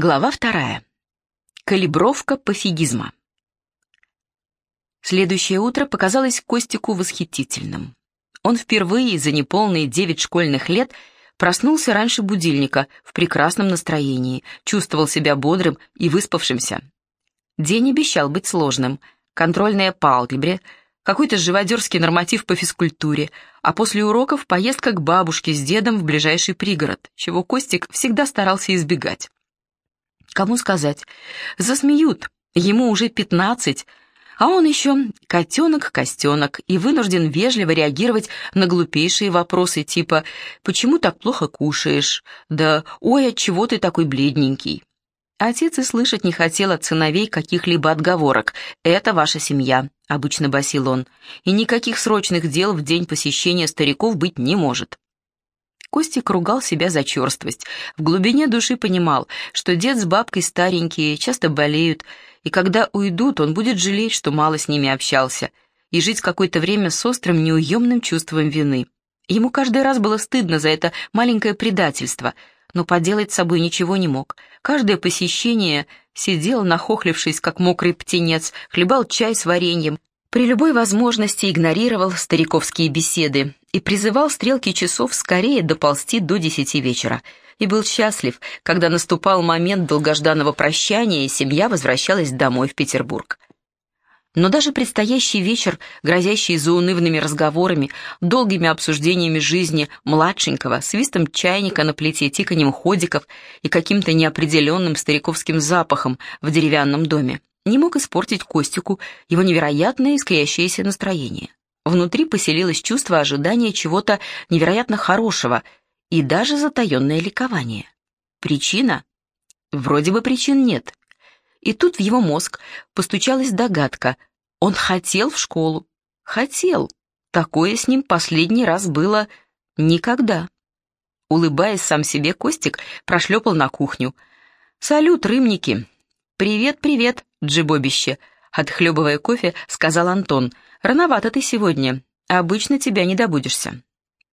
Глава вторая. Калибровка пофигизма. Следующее утро показалось Костику восхитительным. Он впервые за неполные девять школьных лет проснулся раньше будильника, в прекрасном настроении, чувствовал себя бодрым и выспавшимся. День обещал быть сложным. Контрольная по алгебре, какой-то живодерский норматив по физкультуре, а после уроков поездка к бабушке с дедом в ближайший пригород, чего Костик всегда старался избегать. Кому сказать? Засмеют. Ему уже пятнадцать, а он еще котенок-костенок и вынужден вежливо реагировать на глупейшие вопросы типа «Почему так плохо кушаешь?» да «Ой, от чего ты такой бледненький?» Отец и слышать не хотел от сыновей каких-либо отговорок. «Это ваша семья», — обычно басил он, «и никаких срочных дел в день посещения стариков быть не может». Костик ругал себя за черствость. В глубине души понимал, что дед с бабкой старенькие, часто болеют, и когда уйдут, он будет жалеть, что мало с ними общался, и жить какое-то время с острым, неуемным чувством вины. Ему каждый раз было стыдно за это маленькое предательство, но поделать с собой ничего не мог. Каждое посещение сидел, нахохлившись, как мокрый птенец, хлебал чай с вареньем, при любой возможности игнорировал стариковские беседы и призывал стрелки часов скорее доползти до десяти вечера, и был счастлив, когда наступал момент долгожданного прощания, и семья возвращалась домой в Петербург. Но даже предстоящий вечер, грозящий заунывными разговорами, долгими обсуждениями жизни младшенького, свистом чайника на плите, тиканьем ходиков и каким-то неопределенным стариковским запахом в деревянном доме, не мог испортить Костику его невероятное искрящееся настроение. Внутри поселилось чувство ожидания чего-то невероятно хорошего и даже затаенное ликование. Причина? Вроде бы причин нет. И тут в его мозг постучалась догадка. Он хотел в школу. Хотел. Такое с ним последний раз было никогда. Улыбаясь сам себе, Костик прошлепал на кухню. «Салют, рымники!» «Привет, привет!» джибобище», — отхлебывая кофе, сказал Антон. «Рановато ты сегодня. Обычно тебя не добудешься».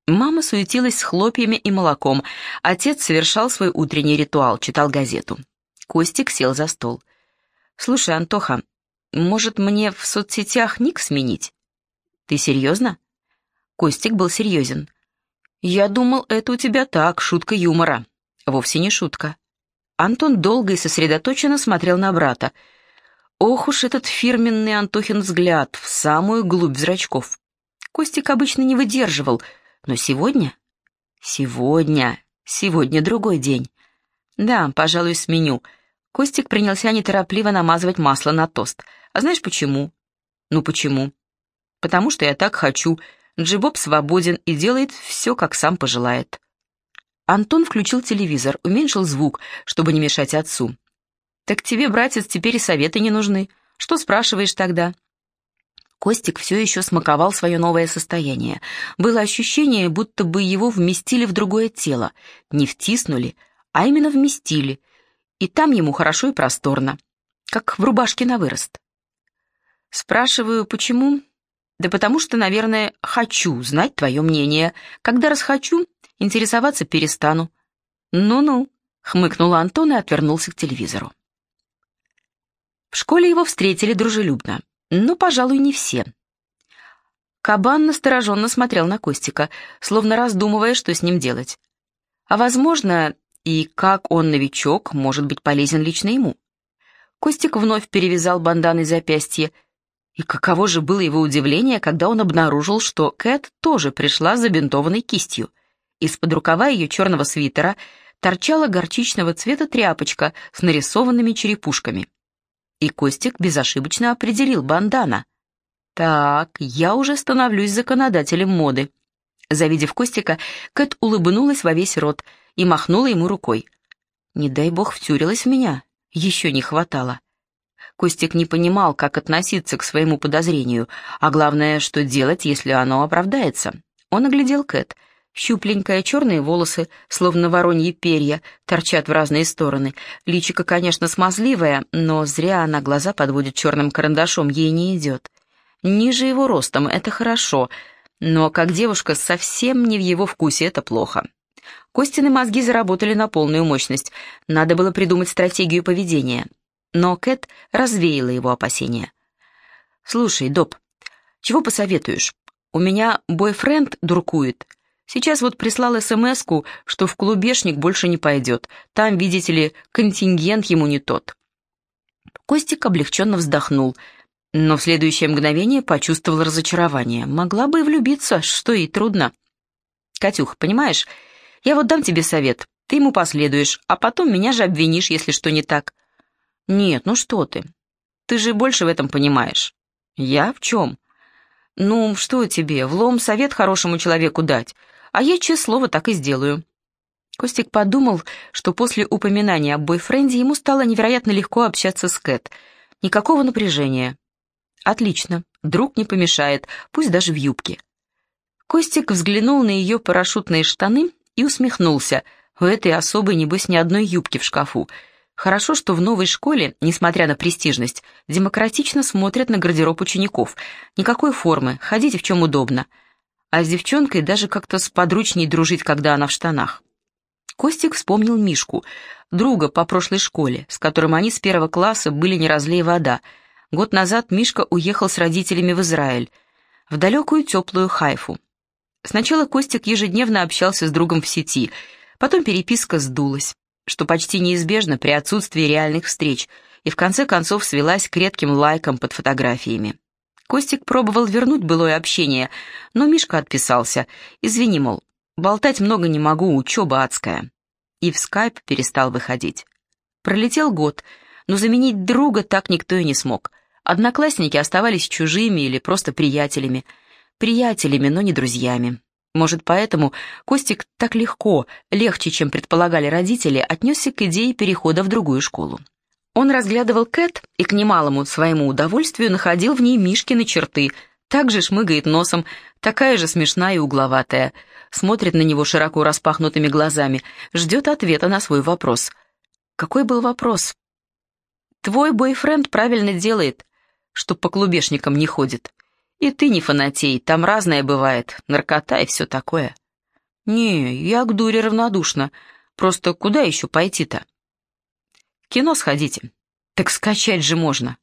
Мама суетилась с хлопьями и молоком. Отец совершал свой утренний ритуал, читал газету. Костик сел за стол. «Слушай, Антоха, может, мне в соцсетях ник сменить?» «Ты серьезно?» Костик был серьезен. «Я думал, это у тебя так, шутка юмора». «Вовсе не шутка». Антон долго и сосредоточенно смотрел на брата — Ох уж этот фирменный Антохин взгляд в самую глубь зрачков. Костик обычно не выдерживал, но сегодня... Сегодня... Сегодня другой день. Да, пожалуй, сменю. Костик принялся неторопливо намазывать масло на тост. А знаешь почему? Ну почему? Потому что я так хочу. Джибоб свободен и делает все, как сам пожелает. Антон включил телевизор, уменьшил звук, чтобы не мешать отцу. «Так тебе, братец, теперь и советы не нужны. Что спрашиваешь тогда?» Костик все еще смаковал свое новое состояние. Было ощущение, будто бы его вместили в другое тело. Не втиснули, а именно вместили. И там ему хорошо и просторно. Как в рубашке на вырост. Спрашиваю, почему? Да потому что, наверное, хочу знать твое мнение. Когда расхочу, интересоваться перестану. Ну-ну, хмыкнул Антон и отвернулся к телевизору. В школе его встретили дружелюбно, но, пожалуй, не все. Кабан настороженно смотрел на Костика, словно раздумывая, что с ним делать. А, возможно, и как он, новичок, может быть полезен лично ему. Костик вновь перевязал банданой запястье, и каково же было его удивление, когда он обнаружил, что Кэт тоже пришла с забинтованной кистью. Из-под рукава ее черного свитера торчала горчичного цвета тряпочка с нарисованными черепушками. И Костик безошибочно определил бандана. «Так, я уже становлюсь законодателем моды». Завидев Костика, Кэт улыбнулась во весь рот и махнула ему рукой. «Не дай бог втюрилась в меня, еще не хватало». Костик не понимал, как относиться к своему подозрению, а главное, что делать, если оно оправдается. Он оглядел Кэт — Щупленькая, черные волосы, словно вороньи перья, торчат в разные стороны. Личико, конечно, смазливое, но зря она глаза подводит черным карандашом, ей не идет. Ниже его ростом — это хорошо, но как девушка совсем не в его вкусе, это плохо. Костины мозги заработали на полную мощность. Надо было придумать стратегию поведения. Но Кэт развеяла его опасения. «Слушай, Доб, чего посоветуешь? У меня бойфренд дуркует. Сейчас вот прислал смс что в клубешник больше не пойдет. Там, видите ли, контингент ему не тот». Костик облегченно вздохнул, но в следующее мгновение почувствовал разочарование. Могла бы и влюбиться, что и трудно. «Катюх, понимаешь, я вот дам тебе совет, ты ему последуешь, а потом меня же обвинишь, если что не так». «Нет, ну что ты, ты же больше в этом понимаешь». «Я? В чем?» «Ну, что тебе, влом совет хорошему человеку дать, а я, честное слово, так и сделаю». Костик подумал, что после упоминания об бойфренде ему стало невероятно легко общаться с Кэт. Никакого напряжения. «Отлично, друг не помешает, пусть даже в юбке». Костик взглянул на ее парашютные штаны и усмехнулся. У этой особой, небось, ни одной юбки в шкафу — Хорошо, что в новой школе, несмотря на престижность, демократично смотрят на гардероб учеников. Никакой формы, ходите в чем удобно. А с девчонкой даже как-то сподручней дружить, когда она в штанах. Костик вспомнил Мишку, друга по прошлой школе, с которым они с первого класса были не разлей вода. Год назад Мишка уехал с родителями в Израиль, в далекую теплую Хайфу. Сначала Костик ежедневно общался с другом в сети, потом переписка сдулась что почти неизбежно при отсутствии реальных встреч, и в конце концов свелась к редким лайкам под фотографиями. Костик пробовал вернуть былое общение, но Мишка отписался. «Извини, мол, болтать много не могу, учеба адская». И в скайп перестал выходить. Пролетел год, но заменить друга так никто и не смог. Одноклассники оставались чужими или просто приятелями. Приятелями, но не друзьями. Может, поэтому Костик так легко, легче, чем предполагали родители, отнесся к идее перехода в другую школу. Он разглядывал Кэт и к немалому своему удовольствию находил в ней Мишкины черты, также шмыгает носом, такая же смешная и угловатая, смотрит на него широко распахнутыми глазами, ждет ответа на свой вопрос. Какой был вопрос? «Твой бойфренд правильно делает, что по клубешникам не ходит. И ты не фанатей, там разное бывает, наркота и все такое. Не, я к дуре равнодушна. Просто куда еще пойти-то? Кино сходите. Так скачать же можно.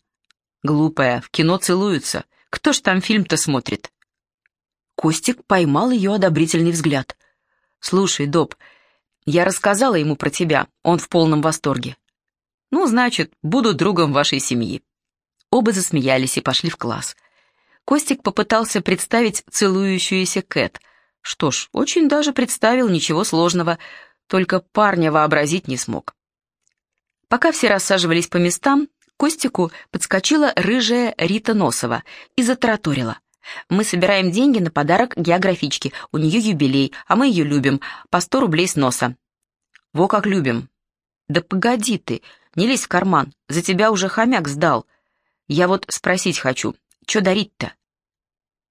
Глупая, в кино целуются. Кто ж там фильм-то смотрит? Костик поймал ее одобрительный взгляд. «Слушай, Доб, я рассказала ему про тебя, он в полном восторге. Ну, значит, буду другом вашей семьи». Оба засмеялись и пошли в класс. Костик попытался представить целующуюся Кэт. Что ж, очень даже представил, ничего сложного, только парня вообразить не смог. Пока все рассаживались по местам, Костику подскочила рыжая Рита Носова и затараторила. «Мы собираем деньги на подарок географичке, у нее юбилей, а мы ее любим, по сто рублей с носа». «Во как любим». «Да погоди ты, не лезь в карман, за тебя уже хомяк сдал. Я вот спросить хочу, что дарить-то?»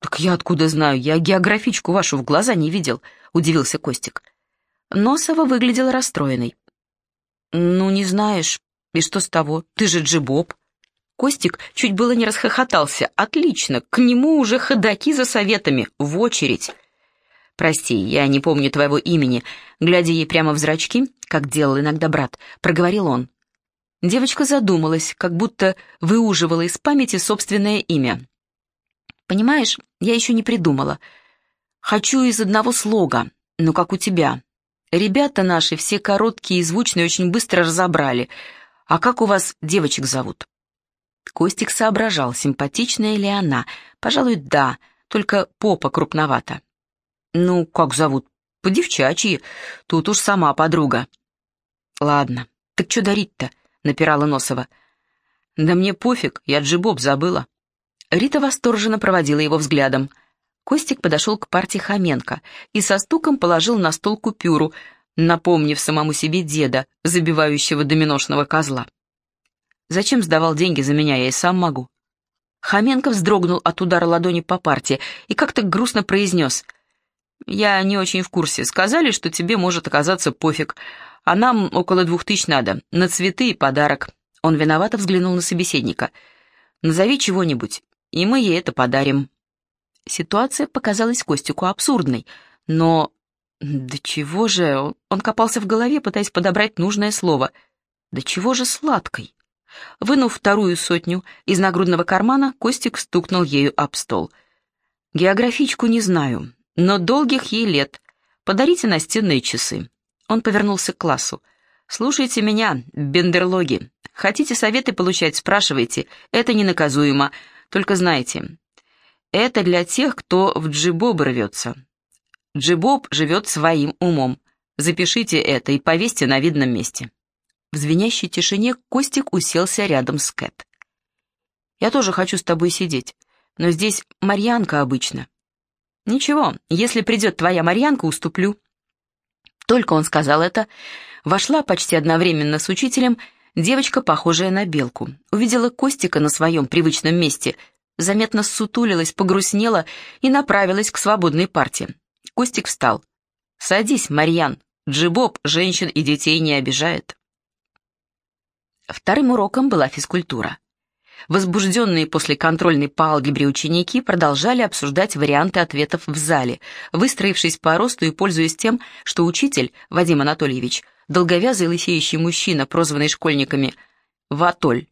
«Так я откуда знаю? Я географичку вашу в глаза не видел», — удивился Костик. Носова выглядела расстроенной. «Ну, не знаешь. И что с того? Ты же Джибоб». Костик чуть было не расхохотался. «Отлично, к нему уже ходаки за советами, в очередь». «Прости, я не помню твоего имени», глядя ей прямо в зрачки, как делал иногда брат, проговорил он. Девочка задумалась, как будто выуживала из памяти собственное имя. «Понимаешь, я еще не придумала. Хочу из одного слога, ну как у тебя. Ребята наши все короткие и звучные очень быстро разобрали. А как у вас девочек зовут?» Костик соображал, симпатичная ли она. Пожалуй, да, только попа крупновата. «Ну, как зовут? По-девчачьи. Тут уж сама подруга». «Ладно, так что дарить-то?» — напирала Носова. «Да мне пофиг, я джибоб забыла». Рита восторженно проводила его взглядом. Костик подошел к партии Хоменко и со стуком положил на стол купюру, напомнив самому себе деда, забивающего доминошного козла. «Зачем сдавал деньги за меня, я и сам могу». Хоменко вздрогнул от удара ладони по парте и как-то грустно произнес. «Я не очень в курсе. Сказали, что тебе может оказаться пофиг, а нам около двух тысяч надо, на цветы и подарок». Он виновато взглянул на собеседника. «Назови чего-нибудь, и мы ей это подарим». Ситуация показалась Костику абсурдной, но Да чего же? Он копался в голове, пытаясь подобрать нужное слово. Да чего же сладкой? Вынув вторую сотню из нагрудного кармана, Костик стукнул ею об стол. «Географичку не знаю, но долгих ей лет. Подарите настенные часы». Он повернулся к классу. «Слушайте меня, бендерлоги. Хотите советы получать, спрашивайте. Это ненаказуемо. Только знайте, это для тех, кто в джибоб рвется. Джибоб живет своим умом. Запишите это и повесьте на видном месте». В звенящей тишине Костик уселся рядом с Кэт. «Я тоже хочу с тобой сидеть, но здесь Марьянка обычно». «Ничего, если придет твоя Марьянка, уступлю». Только он сказал это, вошла почти одновременно с учителем девочка, похожая на белку. Увидела Костика на своем привычном месте, заметно сутулилась, погрустнела и направилась к свободной парте. Костик встал. «Садись, Марьян, Джибоб женщин и детей не обижает». Вторым уроком была физкультура. Возбужденные после контрольной по алгебре ученики продолжали обсуждать варианты ответов в зале, выстроившись по росту и пользуясь тем, что учитель, Вадим Анатольевич, долговязый лысеющий мужчина, прозванный школьниками Ватоль,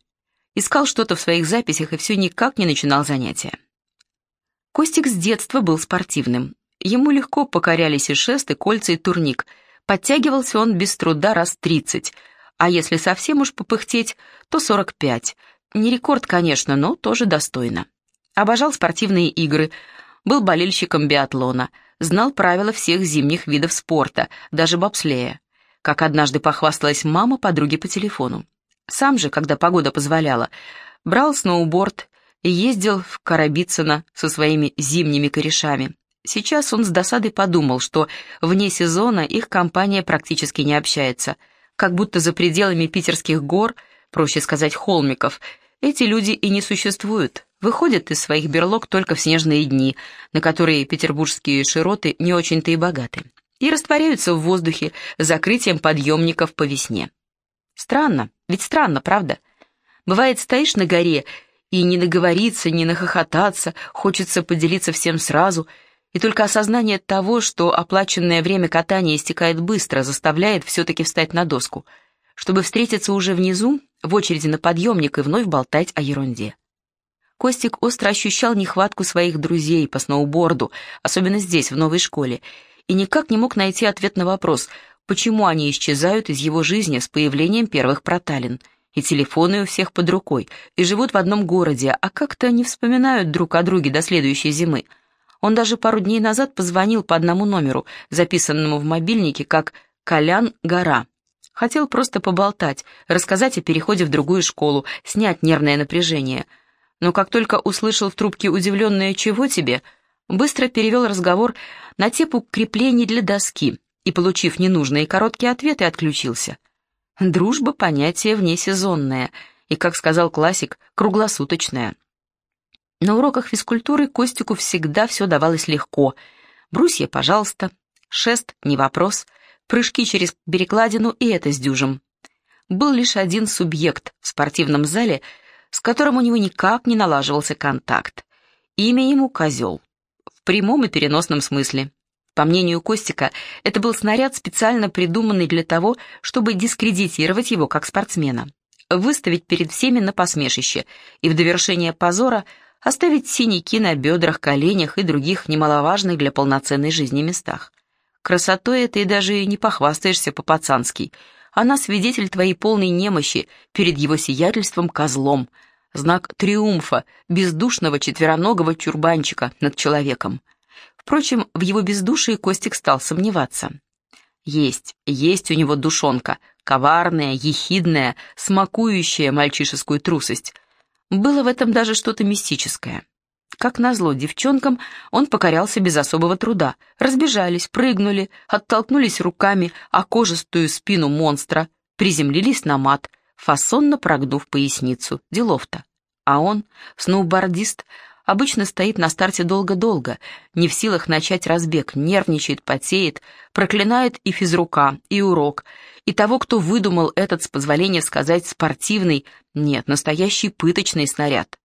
искал что-то в своих записях и все никак не начинал занятия. Костик с детства был спортивным. Ему легко покорялись и шест, и кольца, и турник. Подтягивался он без труда раз тридцать – а если совсем уж попыхтеть, то 45. Не рекорд, конечно, но тоже достойно. Обожал спортивные игры, был болельщиком биатлона, знал правила всех зимних видов спорта, даже бобслея. Как однажды похвасталась мама подруге по телефону. Сам же, когда погода позволяла, брал сноуборд и ездил в Карабицыно со своими зимними корешами. Сейчас он с досадой подумал, что вне сезона их компания практически не общается – как будто за пределами питерских гор, проще сказать холмиков, эти люди и не существуют, выходят из своих берлог только в снежные дни, на которые петербургские широты не очень-то и богаты, и растворяются в воздухе закрытием подъемников по весне. Странно, ведь странно, правда? Бывает, стоишь на горе, и не наговориться, не нахохотаться, хочется поделиться всем сразу — и только осознание того, что оплаченное время катания истекает быстро, заставляет все-таки встать на доску, чтобы встретиться уже внизу, в очереди на подъемник и вновь болтать о ерунде. Костик остро ощущал нехватку своих друзей по сноуборду, особенно здесь, в новой школе, и никак не мог найти ответ на вопрос, почему они исчезают из его жизни с появлением первых проталин, и телефоны у всех под рукой, и живут в одном городе, а как-то не вспоминают друг о друге до следующей зимы — он даже пару дней назад позвонил по одному номеру, записанному в мобильнике как «Колян Гора». Хотел просто поболтать, рассказать о переходе в другую школу, снять нервное напряжение. Но как только услышал в трубке удивленное «Чего тебе?», быстро перевел разговор на тему креплений для доски и, получив ненужные короткие ответы, отключился. Дружба — понятие внесезонное и, как сказал классик, круглосуточное. На уроках физкультуры Костику всегда все давалось легко. Брусья, пожалуйста, шест, не вопрос, прыжки через перекладину и это с дюжем. Был лишь один субъект в спортивном зале, с которым у него никак не налаживался контакт. Имя ему Козел. В прямом и переносном смысле. По мнению Костика, это был снаряд, специально придуманный для того, чтобы дискредитировать его как спортсмена, выставить перед всеми на посмешище и в довершение позора – оставить синяки на бедрах, коленях и других немаловажных для полноценной жизни местах. Красотой этой даже и не похвастаешься по-пацански. Она свидетель твоей полной немощи перед его сиятельством козлом, знак триумфа бездушного четвероногого чурбанчика над человеком. Впрочем, в его бездушии Костик стал сомневаться. Есть, есть у него душонка, коварная, ехидная, смакующая мальчишескую трусость — было в этом даже что-то мистическое. Как назло девчонкам, он покорялся без особого труда. Разбежались, прыгнули, оттолкнулись руками о кожистую спину монстра, приземлились на мат, фасонно прогнув поясницу. Делов-то. А он, сноубордист, обычно стоит на старте долго-долго, не в силах начать разбег, нервничает, потеет, проклинает и физрука, и урок, и того, кто выдумал этот, с позволения сказать, спортивный, нет, настоящий пыточный снаряд.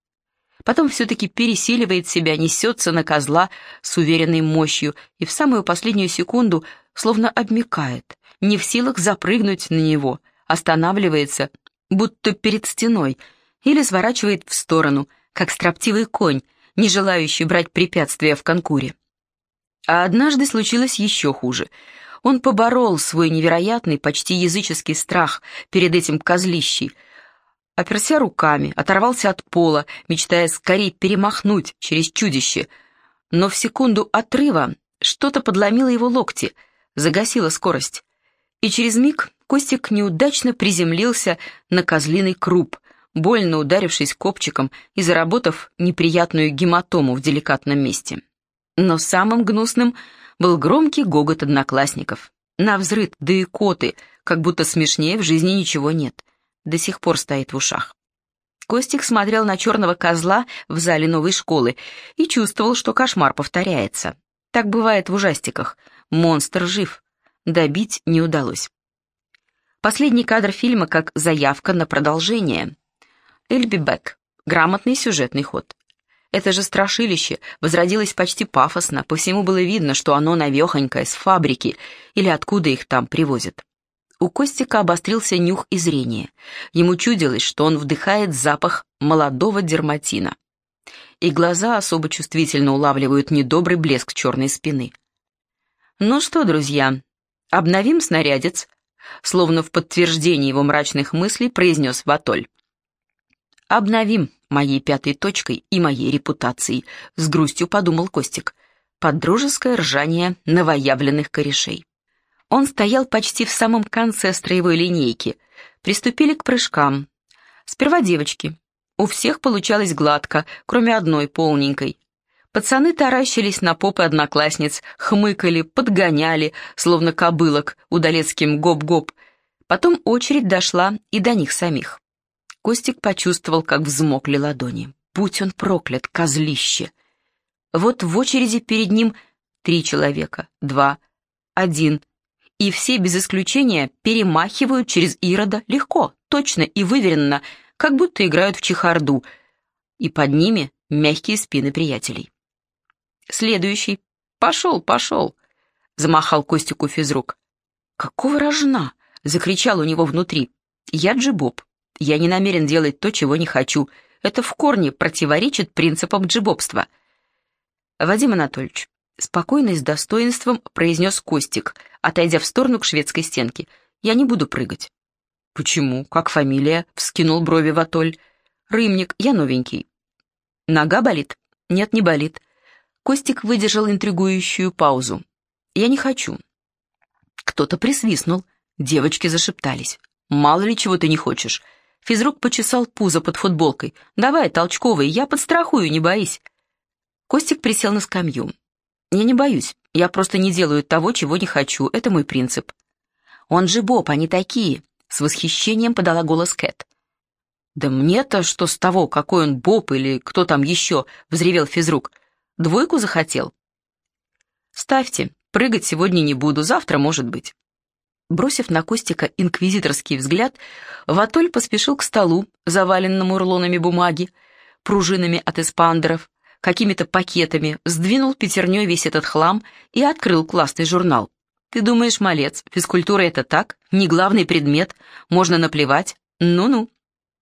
Потом все-таки пересиливает себя, несется на козла с уверенной мощью и в самую последнюю секунду словно обмикает, не в силах запрыгнуть на него, останавливается, будто перед стеной, или сворачивает в сторону, как строптивый конь, не желающий брать препятствия в конкуре. А однажды случилось еще хуже. Он поборол свой невероятный, почти языческий страх перед этим козлищей, оперся руками, оторвался от пола, мечтая скорее перемахнуть через чудище. Но в секунду отрыва что-то подломило его локти, загасило скорость. И через миг Костик неудачно приземлился на козлиный круп, больно ударившись копчиком и заработав неприятную гематому в деликатном месте. Но самым гнусным был громкий гогот одноклассников. На взрыд, да и коты, как будто смешнее в жизни ничего нет. До сих пор стоит в ушах. Костик смотрел на черного козла в зале новой школы и чувствовал, что кошмар повторяется. Так бывает в ужастиках. Монстр жив. Добить не удалось. Последний кадр фильма как заявка на продолжение. Эльби Бек. Грамотный сюжетный ход. Это же страшилище возродилось почти пафосно, по всему было видно, что оно навехонькое, с фабрики, или откуда их там привозят. У Костика обострился нюх и зрение. Ему чудилось, что он вдыхает запах молодого дерматина. И глаза особо чувствительно улавливают недобрый блеск черной спины. «Ну что, друзья, обновим снарядец», словно в подтверждение его мрачных мыслей произнес Ватоль. «Обновим моей пятой точкой и моей репутацией», — с грустью подумал Костик, под дружеское ржание новоявленных корешей. Он стоял почти в самом конце строевой линейки. Приступили к прыжкам. Сперва девочки. У всех получалось гладко, кроме одной полненькой. Пацаны таращились на попы одноклассниц, хмыкали, подгоняли, словно кобылок, удалецким гоп-гоп. Потом очередь дошла и до них самих. Костик почувствовал, как взмокли ладони. Будь он проклят, козлище! Вот в очереди перед ним три человека, два, один. И все без исключения перемахивают через Ирода легко, точно и выверенно, как будто играют в чехарду. И под ними мягкие спины приятелей. Следующий. «Пошел, пошел!» — замахал Костику физрук. «Какого рожна?» — закричал у него внутри. «Я Джибоб. Я не намерен делать то, чего не хочу. Это в корне противоречит принципам джибобства. Вадим Анатольевич, спокойно и с достоинством произнес Костик, отойдя в сторону к шведской стенке. Я не буду прыгать. Почему? Как фамилия? Вскинул брови Ватоль. Рымник, я новенький. Нога болит? Нет, не болит. Костик выдержал интригующую паузу. Я не хочу. Кто-то присвистнул. Девочки зашептались. Мало ли чего ты не хочешь. Физрук почесал пузо под футболкой. «Давай, толчковый, я подстрахую, не боись». Костик присел на скамью. «Я не боюсь, я просто не делаю того, чего не хочу, это мой принцип». «Он же Боб, они такие», — с восхищением подала голос Кэт. «Да мне-то что с того, какой он Боб или кто там еще?» — взревел физрук. «Двойку захотел?» «Ставьте, прыгать сегодня не буду, завтра, может быть». Бросив на Костика инквизиторский взгляд, Ватоль поспешил к столу, заваленному рулонами бумаги, пружинами от эспандеров, какими-то пакетами, сдвинул пятерней весь этот хлам и открыл классный журнал. «Ты думаешь, малец, физкультура — это так? Не главный предмет? Можно наплевать? Ну-ну».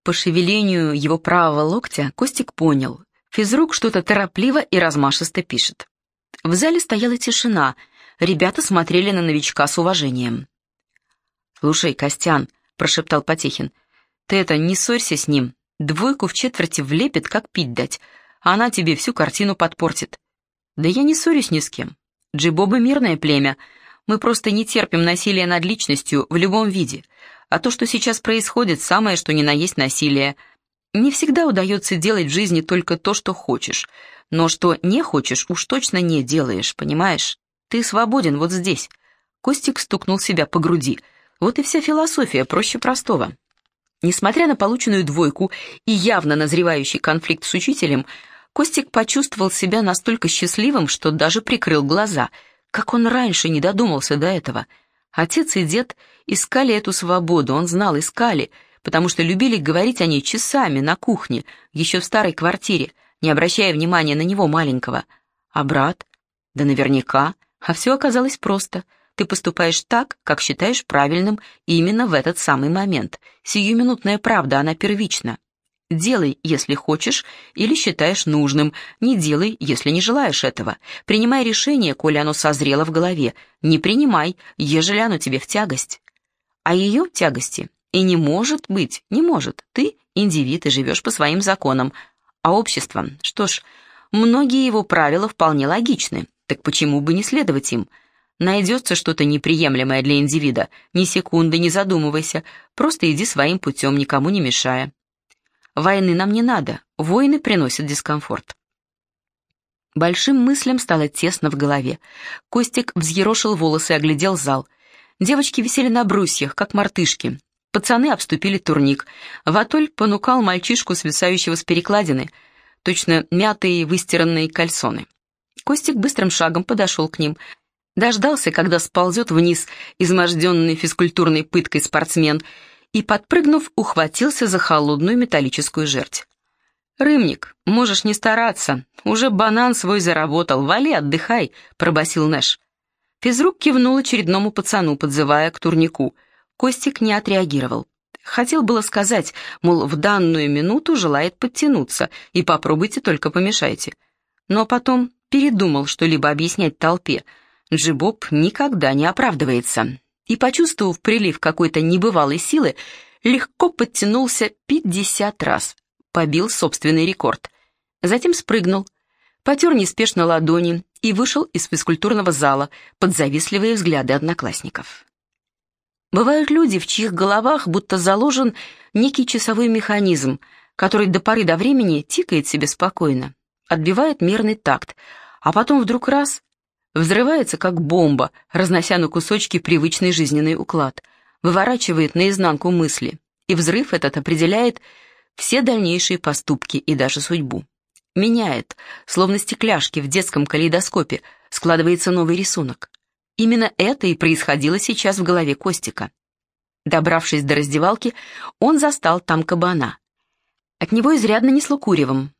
По шевелению его правого локтя Костик понял. Физрук что-то торопливо и размашисто пишет. В зале стояла тишина, ребята смотрели на новичка с уважением. «Слушай, Костян», — прошептал Потехин, — «ты это, не ссорься с ним. Двойку в четверти влепит, как пить дать, а она тебе всю картину подпортит». «Да я не ссорюсь ни с кем. Джибобы — мирное племя. Мы просто не терпим насилия над личностью в любом виде. А то, что сейчас происходит, самое, что ни на есть насилие. Не всегда удается делать в жизни только то, что хочешь. Но что не хочешь, уж точно не делаешь, понимаешь? Ты свободен вот здесь». Костик стукнул себя по груди — вот и вся философия, проще простого. Несмотря на полученную двойку и явно назревающий конфликт с учителем, Костик почувствовал себя настолько счастливым, что даже прикрыл глаза. Как он раньше не додумался до этого. Отец и дед искали эту свободу, он знал, искали, потому что любили говорить о ней часами на кухне, еще в старой квартире, не обращая внимания на него маленького. А брат? Да наверняка. А все оказалось просто — Ты поступаешь так, как считаешь правильным именно в этот самый момент. Сиюминутная правда, она первична. Делай, если хочешь или считаешь нужным. Не делай, если не желаешь этого. Принимай решение, коли оно созрело в голове. Не принимай, ежели оно тебе в тягость. А ее тягости и не может быть, не может. Ты индивид и живешь по своим законам. А общество, что ж, многие его правила вполне логичны. Так почему бы не следовать им? Найдется что-то неприемлемое для индивида. Ни секунды не задумывайся. Просто иди своим путем, никому не мешая. Войны нам не надо, войны приносят дискомфорт. Большим мыслям стало тесно в голове. Костик взъерошил волосы и оглядел зал. Девочки висели на брусьях, как мартышки. Пацаны обступили турник. Ватоль понукал мальчишку, свисающего с перекладины, точно мятые выстиранные кальсоны. Костик быстрым шагом подошел к ним. Дождался, когда сползет вниз изможденный физкультурной пыткой спортсмен, и, подпрыгнув, ухватился за холодную металлическую жерть. «Рымник, можешь не стараться, уже банан свой заработал, вали, отдыхай», — пробасил Нэш. Физрук кивнул очередному пацану, подзывая к турнику. Костик не отреагировал. Хотел было сказать, мол, в данную минуту желает подтянуться, и попробуйте, только помешайте. Но потом передумал что-либо объяснять толпе. Джибоб никогда не оправдывается и, почувствовав прилив какой-то небывалой силы, легко подтянулся 50 раз, побил собственный рекорд. Затем спрыгнул, потер неспешно ладони и вышел из физкультурного зала под завистливые взгляды одноклассников. Бывают люди, в чьих головах будто заложен некий часовой механизм, который до поры до времени тикает себе спокойно, отбивает мерный такт, а потом вдруг раз взрывается как бомба, разнося на кусочки привычный жизненный уклад, выворачивает наизнанку мысли, и взрыв этот определяет все дальнейшие поступки и даже судьбу. Меняет, словно стекляшки в детском калейдоскопе, складывается новый рисунок. Именно это и происходило сейчас в голове Костика. Добравшись до раздевалки, он застал там кабана. От него изрядно несло куревом.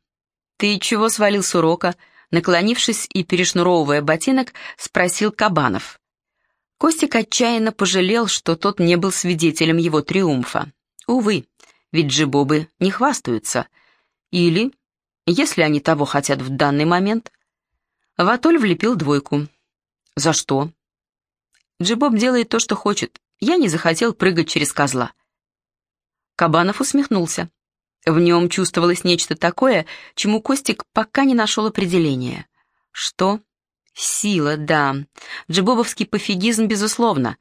«Ты чего свалил с урока?» Наклонившись и перешнуровывая ботинок, спросил Кабанов. Костик отчаянно пожалел, что тот не был свидетелем его триумфа. Увы, ведь джибобы не хвастаются. Или, если они того хотят в данный момент... Ватоль влепил двойку. «За что?» «Джибоб делает то, что хочет. Я не захотел прыгать через козла». Кабанов усмехнулся. В нем чувствовалось нечто такое, чему Костик пока не нашел определения. Что? Сила, да. Джибобовский пофигизм, безусловно.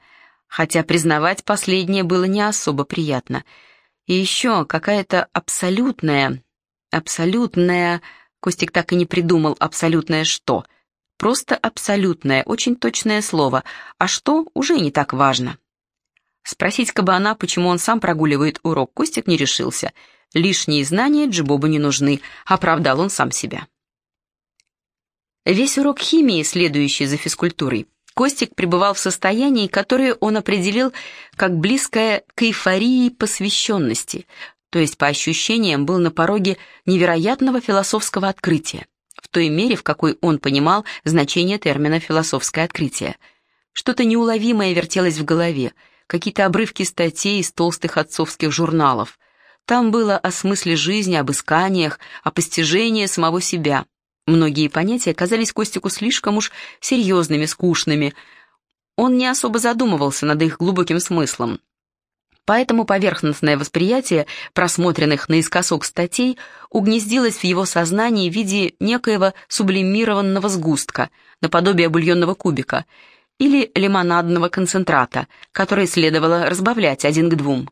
Хотя признавать последнее было не особо приятно. И еще какая-то абсолютная... Абсолютная... Костик так и не придумал абсолютное что. Просто абсолютное, очень точное слово. А что, уже не так важно. Спросить кабана, почему он сам прогуливает урок, Костик не решился — Лишние знания Джибобу не нужны, оправдал он сам себя. Весь урок химии, следующий за физкультурой, Костик пребывал в состоянии, которое он определил как близкое к эйфории посвященности, то есть по ощущениям был на пороге невероятного философского открытия, в той мере, в какой он понимал значение термина «философское открытие». Что-то неуловимое вертелось в голове, какие-то обрывки статей из толстых отцовских журналов, там было о смысле жизни, об исканиях, о постижении самого себя. Многие понятия казались Костику слишком уж серьезными, скучными. Он не особо задумывался над их глубоким смыслом. Поэтому поверхностное восприятие просмотренных наискосок статей угнездилось в его сознании в виде некоего сублимированного сгустка, наподобие бульонного кубика, или лимонадного концентрата, который следовало разбавлять один к двум.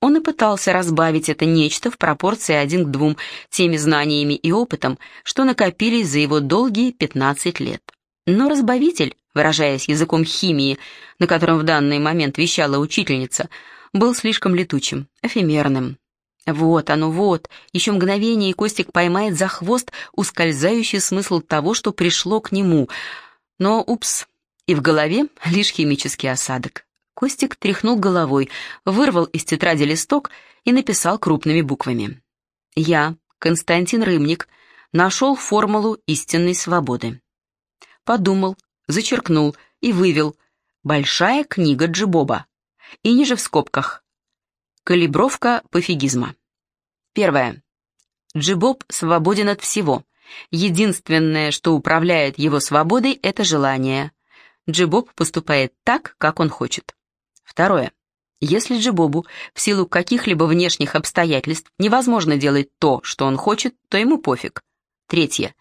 Он и пытался разбавить это нечто в пропорции один к двум теми знаниями и опытом, что накопились за его долгие 15 лет. Но разбавитель, выражаясь языком химии, на котором в данный момент вещала учительница, был слишком летучим, эфемерным. Вот оно, вот, еще мгновение, и Костик поймает за хвост ускользающий смысл того, что пришло к нему. Но, упс, и в голове лишь химический осадок. Костик тряхнул головой, вырвал из тетради листок и написал крупными буквами. «Я, Константин Рымник, нашел формулу истинной свободы». Подумал, зачеркнул и вывел Большая книга Джибоба. И ниже в скобках. Калибровка пофигизма. Первое. Джибоб свободен от всего. Единственное, что управляет его свободой, это желание. Джибоб поступает так, как он хочет. Второе. Если Джибобу в силу каких-либо внешних обстоятельств невозможно делать то, что он хочет, то ему пофиг. Третье.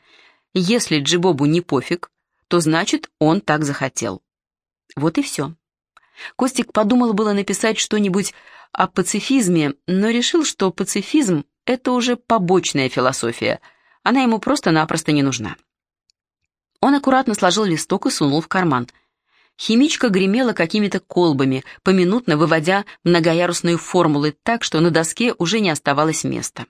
Если Джибобу не пофиг, то значит он так захотел. Вот и все. Костик подумал было написать что-нибудь о пацифизме, но решил, что пацифизм — это уже побочная философия, она ему просто-напросто не нужна. Он аккуратно сложил листок и сунул в карман. Химичка гремела какими-то колбами, поминутно выводя многоярусные формулы так, что на доске уже не оставалось места.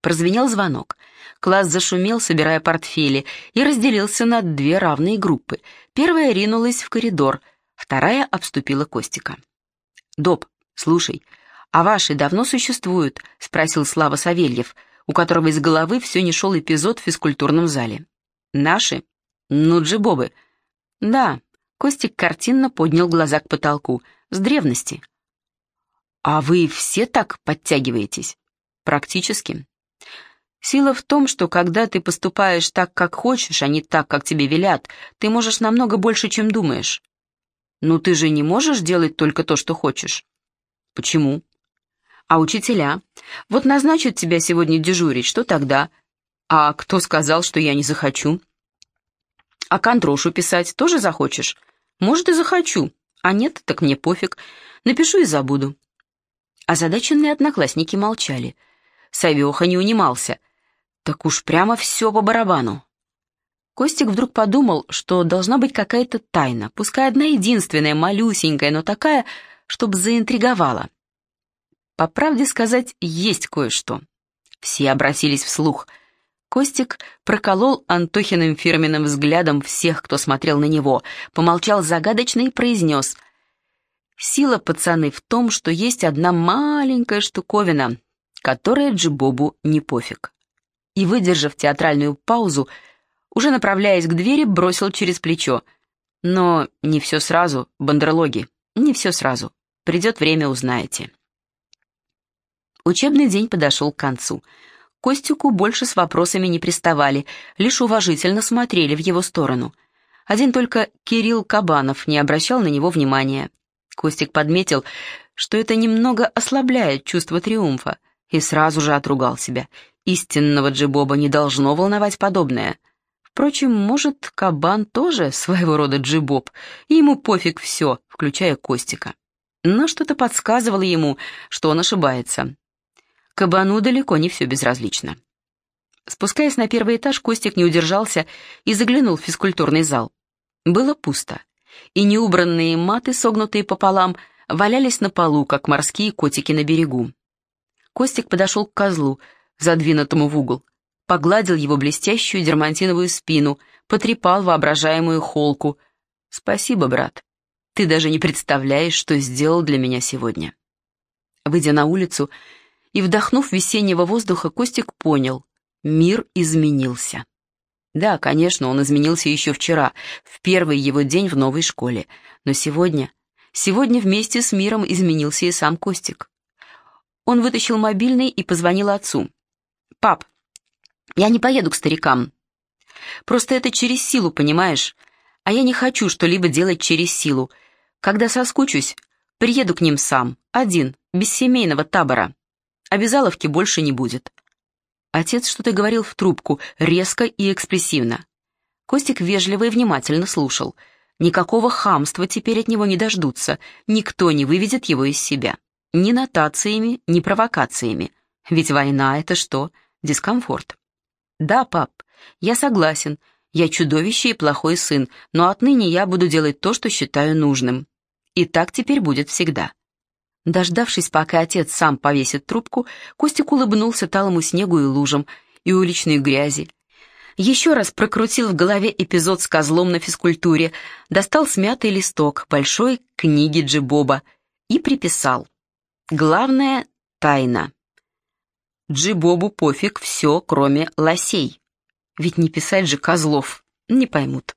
Прозвенел звонок. Класс зашумел, собирая портфели, и разделился на две равные группы. Первая ринулась в коридор, вторая обступила Костика. «Доб, слушай, а ваши давно существуют?» — спросил Слава Савельев, у которого из головы все не шел эпизод в физкультурном зале. «Наши? Ну, джибобы». «Да», — Костик картинно поднял глаза к потолку. «С древности». «А вы все так подтягиваетесь?» «Практически. Сила в том, что когда ты поступаешь так, как хочешь, а не так, как тебе велят, ты можешь намного больше, чем думаешь. Ну ты же не можешь делать только то, что хочешь. Почему? А учителя? Вот назначат тебя сегодня дежурить, что тогда? А кто сказал, что я не захочу? А контрошу писать тоже захочешь? Может, и захочу. А нет, так мне пофиг. Напишу и забуду. Озадаченные одноклассники молчали. Савеха не унимался — так уж прямо все по барабану. Костик вдруг подумал, что должна быть какая-то тайна, пускай одна единственная, малюсенькая, но такая, чтобы заинтриговала. По правде сказать, есть кое-что. Все обратились вслух. Костик проколол Антохиным фирменным взглядом всех, кто смотрел на него, помолчал загадочно и произнес. «Сила, пацаны, в том, что есть одна маленькая штуковина, которая Джибобу не пофиг» и, выдержав театральную паузу, уже направляясь к двери, бросил через плечо. Но не все сразу, бандерлоги, не все сразу. Придет время, узнаете. Учебный день подошел к концу. Костюку больше с вопросами не приставали, лишь уважительно смотрели в его сторону. Один только Кирилл Кабанов не обращал на него внимания. Костик подметил, что это немного ослабляет чувство триумфа, и сразу же отругал себя. Истинного Джибоба не должно волновать подобное. Впрочем, может, кабан тоже своего рода Джибоб, и ему пофиг все, включая Костика. Но что-то подсказывало ему, что он ошибается. Кабану далеко не все безразлично. Спускаясь на первый этаж, Костик не удержался и заглянул в физкультурный зал. Было пусто, и неубранные маты, согнутые пополам, валялись на полу, как морские котики на берегу. Костик подошел к козлу, задвинутому в угол, погладил его блестящую дермантиновую спину, потрепал воображаемую холку. «Спасибо, брат. Ты даже не представляешь, что сделал для меня сегодня». Выйдя на улицу и вдохнув весеннего воздуха, Костик понял — мир изменился. Да, конечно, он изменился еще вчера, в первый его день в новой школе, но сегодня... Сегодня вместе с миром изменился и сам Костик. Он вытащил мобильный и позвонил отцу. «Пап, я не поеду к старикам. Просто это через силу, понимаешь? А я не хочу что-либо делать через силу. Когда соскучусь, приеду к ним сам, один, без семейного табора. Обязаловки больше не будет». Отец что-то говорил в трубку, резко и экспрессивно. Костик вежливо и внимательно слушал. Никакого хамства теперь от него не дождутся, никто не выведет его из себя. Ни нотациями, ни провокациями. Ведь война — это что? дискомфорт. «Да, пап, я согласен. Я чудовище и плохой сын, но отныне я буду делать то, что считаю нужным. И так теперь будет всегда». Дождавшись, пока отец сам повесит трубку, Костик улыбнулся талому снегу и лужам, и уличной грязи. Еще раз прокрутил в голове эпизод с козлом на физкультуре, достал смятый листок большой книги Джибоба и приписал. Главное — тайна. Джибобу пофиг все, кроме лосей. Ведь не писать же козлов, не поймут.